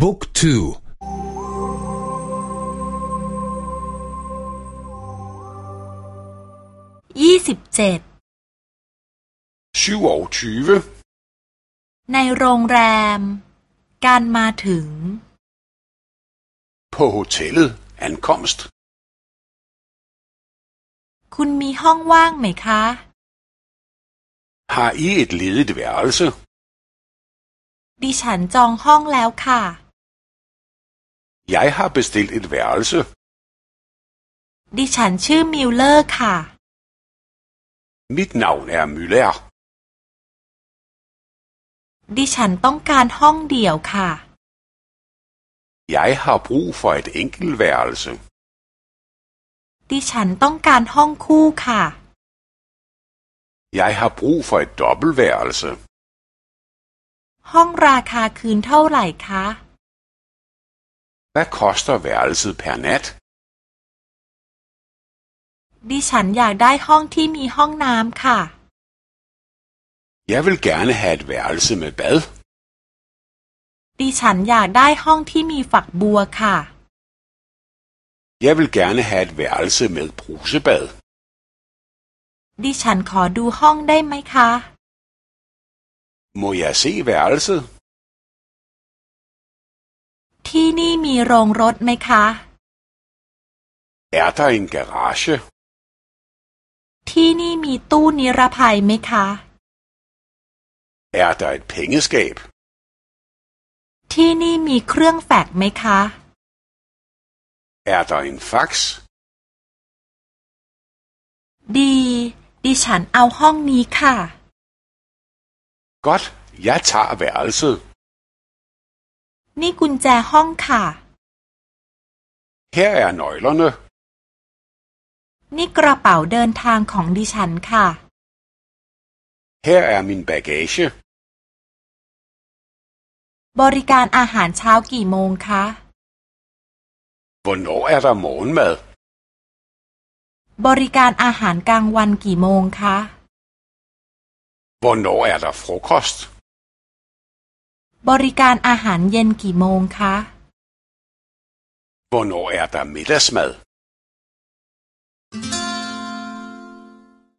บุ๊กทูยี่สิบเจ็ดในโรงแรม การมาถึง På hotellet ankomst คุณมีห้องว่างไหมคะ Har I et ledigt værelse? ดิฉันจองห้องแล้วค่ะ Jeg har bestilt et værelse. ดิฉันชื่อมิลเลอร์ค่ะ Mit navn er Müller. ดิฉันต้องการห้องเดี่ยวค่ะ Jeg har brug for et enkelt værelse. ดิฉันต้องการห้องคู่ค่ะ Jeg har brug for et dobbeltværelse. ห้องราคาคืนเท่าไหร่คะ Hvad koster værelset per nat? ดิฉันอยากได้ห้องที่มีห้องน้ำค่ะ Jeg vil gerne have et værelse med bad. ดิฉันอยากได้ห้องที่มีฝักบัวค่ะ Jeg vil gerne have et værelse med brusebad. ดิฉันขอดูห้องได้ไหมคะ Må jeg se værelset? ที่นี่มีโรงรถไหมคะ Er der en garage? ที่นี่มีตู้นิรภัยไหมคะ Er der et pengeskab? ที่นี่มีเครื่องแฟกซ์ไหมคะ Er der en fax? ดี ดิฉันเอาห้องนี้ค่ะ Godt, jeg tager værelset. นี่กุญแจห้องค่ะ Her er nøglerne. นี่กระเป๋าเดินทางของดิฉันค่ะ Her er min bagage. บริการอาหารเช้ากี่โมงคะ Hvornår er der morgenmad? บริการอาหารกลางวันกี่โมงคะ Hvornår er der frokost? บริการอาหารเย็นกี่โมงคะ Hvornår er der middagsmad?